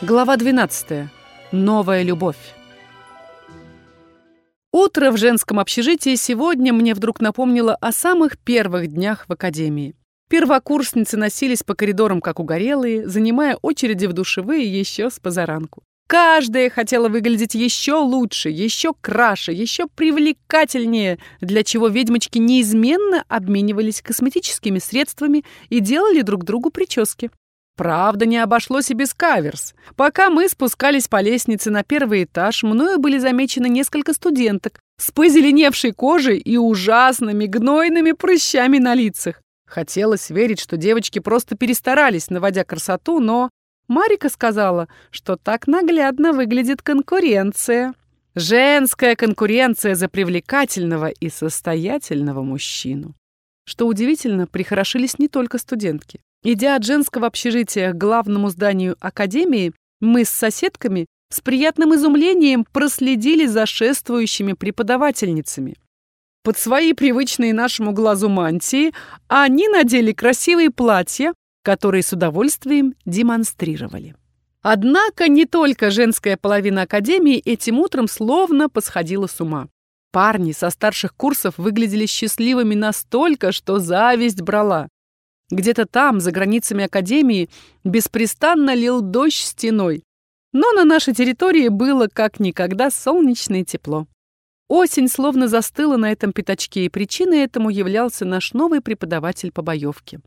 Глава 12. Новая любовь. Утро в женском общежитии сегодня мне вдруг напомнило о самых первых днях в академии. Первокурсницы носились по коридорам, как угорелые, занимая очереди в душевые еще с позаранку. Каждая хотела выглядеть еще лучше, еще краше, еще привлекательнее, для чего ведьмочки неизменно обменивались косметическими средствами и делали друг другу прически. Правда, не обошлось и без каверс. Пока мы спускались по лестнице на первый этаж, мною были замечены несколько студенток с позеленевшей кожей и ужасными гнойными прыщами на лицах. Хотелось верить, что девочки просто перестарались, наводя красоту, но Марика сказала, что так наглядно выглядит конкуренция. Женская конкуренция за привлекательного и состоятельного мужчину. Что удивительно, прихорошились не только студентки. Идя от женского общежития к главному зданию академии, мы с соседками с приятным изумлением проследили за шествующими преподавательницами. Под свои привычные нашему глазу мантии они надели красивые платья, которые с удовольствием демонстрировали. Однако не только женская половина академии этим утром словно посходила с ума. Парни со старших курсов выглядели счастливыми настолько, что зависть брала. Где-то там, за границами Академии, беспрестанно лил дождь стеной. Но на нашей территории было как никогда солнечное тепло. Осень словно застыла на этом пятачке, и причиной этому являлся наш новый преподаватель по боевке.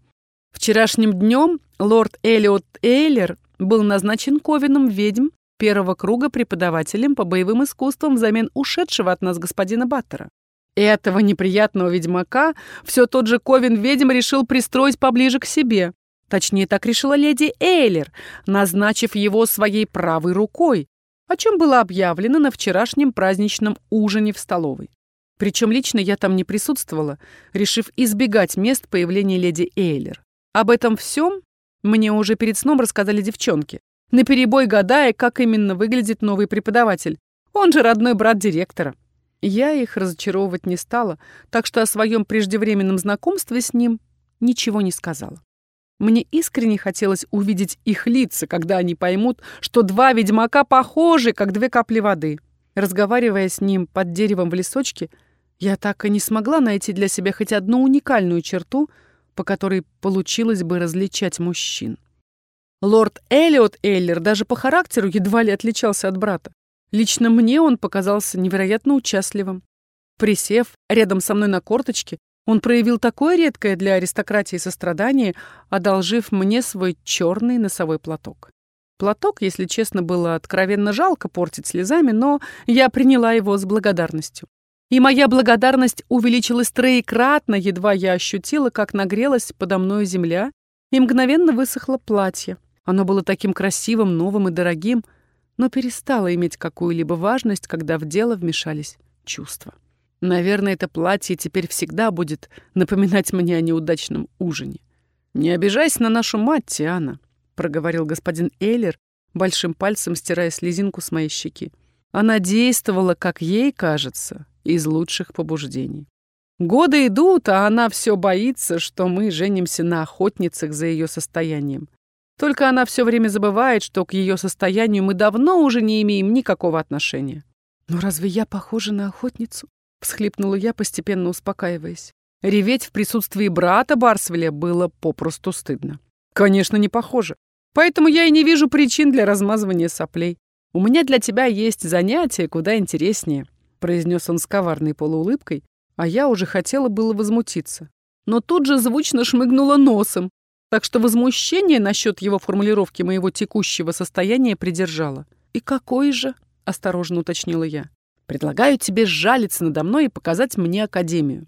Вчерашним днем лорд Элиот Эйлер был назначен ковином ведьм первого круга преподавателем по боевым искусствам взамен ушедшего от нас господина Баттера. Этого неприятного ведьмака все тот же Ковин ведьм решил пристроить поближе к себе. Точнее, так решила леди Эйлер, назначив его своей правой рукой, о чем было объявлено на вчерашнем праздничном ужине в столовой. Причем лично я там не присутствовала, решив избегать мест появления леди Эйлер. Об этом всем мне уже перед сном рассказали девчонки, наперебой гадая, как именно выглядит новый преподаватель. Он же родной брат директора. Я их разочаровывать не стала, так что о своем преждевременном знакомстве с ним ничего не сказала. Мне искренне хотелось увидеть их лица, когда они поймут, что два ведьмака похожи, как две капли воды. Разговаривая с ним под деревом в лесочке, я так и не смогла найти для себя хоть одну уникальную черту, по которой получилось бы различать мужчин. Лорд Эллиот Эйлер даже по характеру едва ли отличался от брата. Лично мне он показался невероятно участливым. Присев рядом со мной на корточке, он проявил такое редкое для аристократии сострадание, одолжив мне свой черный носовой платок. Платок, если честно, было откровенно жалко портить слезами, но я приняла его с благодарностью. И моя благодарность увеличилась троекратно, едва я ощутила, как нагрелась подо мной земля, и мгновенно высохло платье. Оно было таким красивым, новым и дорогим — но перестала иметь какую-либо важность, когда в дело вмешались чувства. Наверное, это платье теперь всегда будет напоминать мне о неудачном ужине. «Не обижайся на нашу мать, Тиана», — проговорил господин Эйлер, большим пальцем стирая слезинку с моей щеки. Она действовала, как ей кажется, из лучших побуждений. Годы идут, а она все боится, что мы женимся на охотницах за ее состоянием. Только она все время забывает, что к ее состоянию мы давно уже не имеем никакого отношения. «Но разве я похожа на охотницу?» — всхлипнула я, постепенно успокаиваясь. Реветь в присутствии брата Барсвеля было попросту стыдно. «Конечно, не похоже. Поэтому я и не вижу причин для размазывания соплей. У меня для тебя есть занятие куда интереснее», — произнес он с коварной полуулыбкой, а я уже хотела было возмутиться. Но тут же звучно шмыгнула носом, так что возмущение насчет его формулировки моего текущего состояния придержало. «И какой же?» — осторожно уточнила я. «Предлагаю тебе сжалиться надо мной и показать мне академию.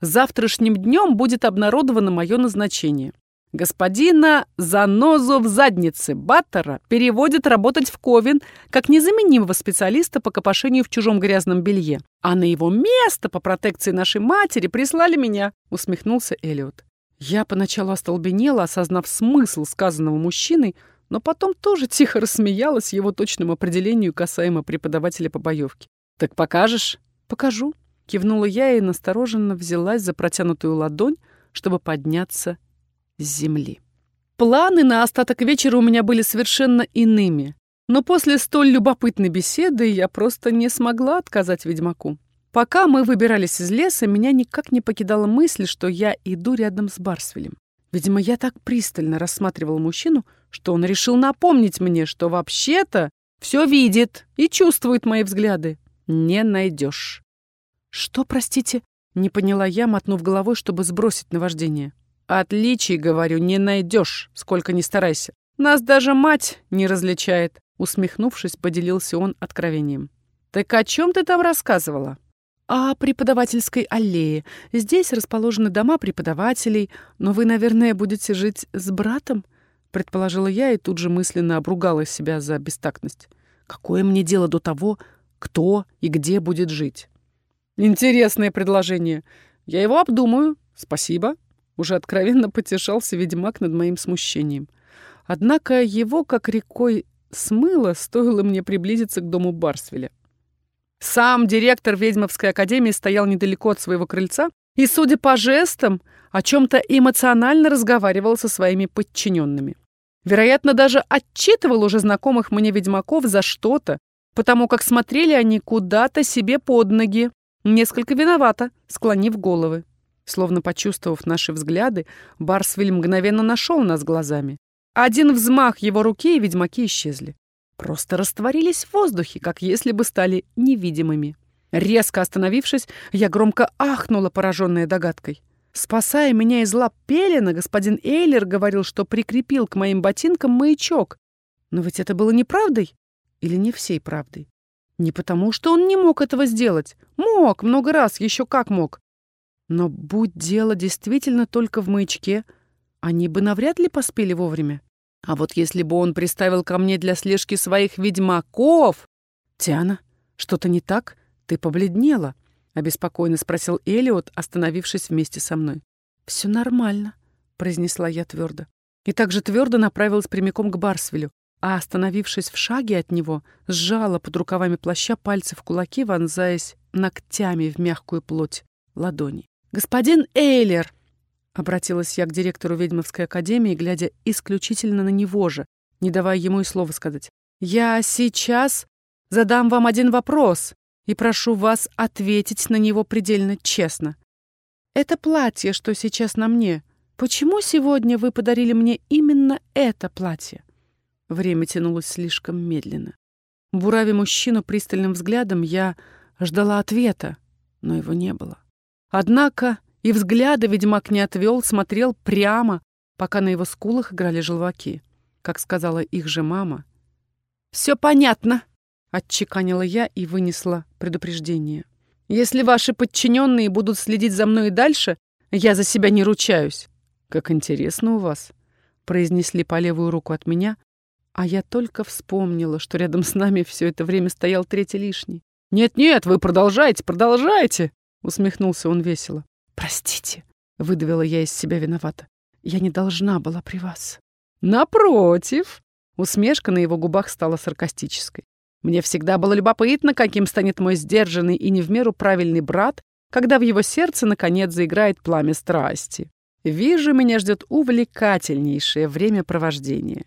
Завтрашним днем будет обнародовано мое назначение. Господина Занозу в заднице Баттера переводят работать в Ковен как незаменимого специалиста по копошению в чужом грязном белье. А на его место по протекции нашей матери прислали меня», — усмехнулся Элиот. Я поначалу остолбенела, осознав смысл сказанного мужчиной, но потом тоже тихо рассмеялась его точному определению касаемо преподавателя по боевке. «Так покажешь?» «Покажу», — кивнула я и настороженно взялась за протянутую ладонь, чтобы подняться с земли. Планы на остаток вечера у меня были совершенно иными. Но после столь любопытной беседы я просто не смогла отказать ведьмаку. Пока мы выбирались из леса, меня никак не покидала мысль, что я иду рядом с Барсвелем. Видимо, я так пристально рассматривал мужчину, что он решил напомнить мне, что вообще-то все видит и чувствует мои взгляды. Не найдешь. Что, простите? Не поняла я, мотнув головой, чтобы сбросить наваждение. Отличий, говорю, не найдешь, сколько ни старайся. Нас даже мать не различает. Усмехнувшись, поделился он откровением. Так о чем ты там рассказывала? «О преподавательской аллее. Здесь расположены дома преподавателей, но вы, наверное, будете жить с братом?» предположила я и тут же мысленно обругала себя за бестактность. Какое мне дело до того, кто и где будет жить? Интересное предложение. Я его обдумаю. Спасибо. Уже откровенно потешался ведьмак над моим смущением. Однако его, как рекой, смыло, стоило мне приблизиться к дому Барсвеля. Сам директор ведьмовской академии стоял недалеко от своего крыльца и, судя по жестам, о чем-то эмоционально разговаривал со своими подчиненными. Вероятно, даже отчитывал уже знакомых мне ведьмаков за что-то, потому как смотрели они куда-то себе под ноги, несколько виновато, склонив головы. Словно почувствовав наши взгляды, Барсвиль мгновенно нашел нас глазами. Один взмах его руки, и ведьмаки исчезли. Просто растворились в воздухе, как если бы стали невидимыми. Резко остановившись, я громко ахнула, пораженная догадкой. Спасая меня из лап Пелена, господин Эйлер говорил, что прикрепил к моим ботинкам маячок. Но ведь это было неправдой? Или не всей правдой? Не потому, что он не мог этого сделать. Мог, много раз, еще как мог. Но будь дело действительно только в маячке, они бы навряд ли поспели вовремя. А вот если бы он приставил ко мне для слежки своих ведьмаков... Тиана, что-то не так? Ты побледнела. — обеспокоенно спросил Элиот, остановившись вместе со мной. «Все нормально», — произнесла я твердо. И также твердо направилась прямиком к Барсвелю, а, остановившись в шаге от него, сжала под рукавами плаща пальцы в кулаки, вонзаясь ногтями в мягкую плоть ладони. «Господин Эйлер!» — обратилась я к директору ведьмовской академии, глядя исключительно на него же, не давая ему и слова сказать. «Я сейчас задам вам один вопрос, и прошу вас ответить на него предельно честно. Это платье, что сейчас на мне, почему сегодня вы подарили мне именно это платье? Время тянулось слишком медленно. Бурави мужчину пристальным взглядом, я ждала ответа, но его не было. Однако и взгляда ведьмак не отвел, смотрел прямо, пока на его скулах играли желваки. Как сказала их же мама. «Все понятно!» Отчеканила я и вынесла предупреждение. «Если ваши подчиненные будут следить за мной и дальше, я за себя не ручаюсь». «Как интересно у вас», — произнесли по левую руку от меня, а я только вспомнила, что рядом с нами все это время стоял третий лишний. «Нет-нет, вы продолжайте, продолжайте!» — усмехнулся он весело. «Простите», — выдавила я из себя виновата. «Я не должна была при вас». «Напротив!» Усмешка на его губах стала саркастической. Мне всегда было любопытно, каким станет мой сдержанный и не в меру правильный брат, когда в его сердце наконец заиграет пламя страсти. Вижу, меня ждет увлекательнейшее времяпровождение.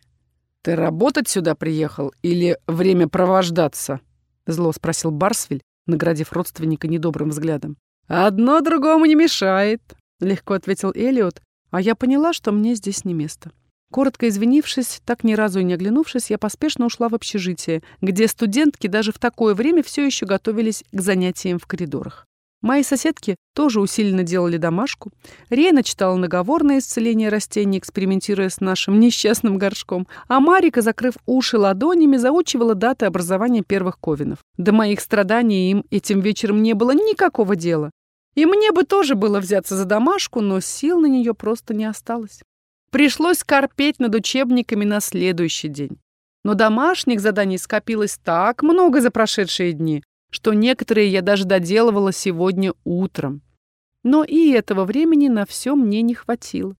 «Ты работать сюда приехал или время провождаться?» Зло спросил Барсвель, наградив родственника недобрым взглядом. «Одно другому не мешает», — легко ответил Элиот, а я поняла, что мне здесь не место. Коротко извинившись, так ни разу и не оглянувшись, я поспешно ушла в общежитие, где студентки даже в такое время все еще готовились к занятиям в коридорах. Мои соседки тоже усиленно делали домашку. Рена читала наговор на исцеление растений, экспериментируя с нашим несчастным горшком, а Марика, закрыв уши ладонями, заучивала даты образования первых ковинов. До моих страданий им этим вечером не было никакого дела. И мне бы тоже было взяться за домашку, но сил на нее просто не осталось. Пришлось корпеть над учебниками на следующий день. Но домашних заданий скопилось так много за прошедшие дни, что некоторые я даже доделывала сегодня утром. Но и этого времени на все мне не хватило.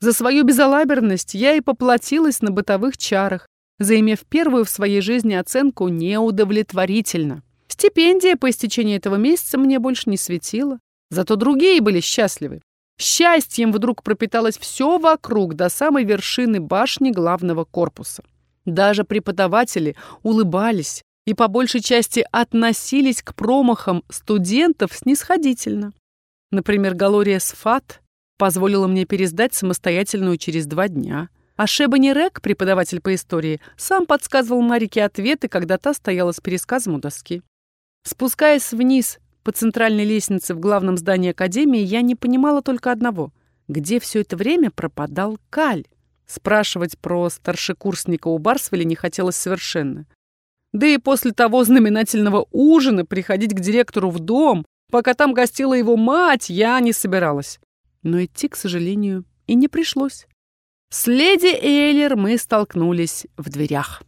За свою безалаберность я и поплатилась на бытовых чарах, заимев первую в своей жизни оценку неудовлетворительно. Стипендия по истечении этого месяца мне больше не светила, зато другие были счастливы. Счастьем вдруг пропиталось все вокруг до самой вершины башни главного корпуса. Даже преподаватели улыбались и по большей части относились к промахам студентов снисходительно. Например, Галория Сфат позволила мне пересдать самостоятельную через два дня. А Шебани Рек, преподаватель по истории, сам подсказывал Марике ответы, когда та стояла с пересказом у доски. Спускаясь вниз по центральной лестнице в главном здании Академии, я не понимала только одного. Где все это время пропадал Каль? Спрашивать про старшекурсника у Барсвеля не хотелось совершенно. Да и после того знаменательного ужина приходить к директору в дом, пока там гостила его мать, я не собиралась. Но идти, к сожалению, и не пришлось. С леди Эйлер мы столкнулись в дверях.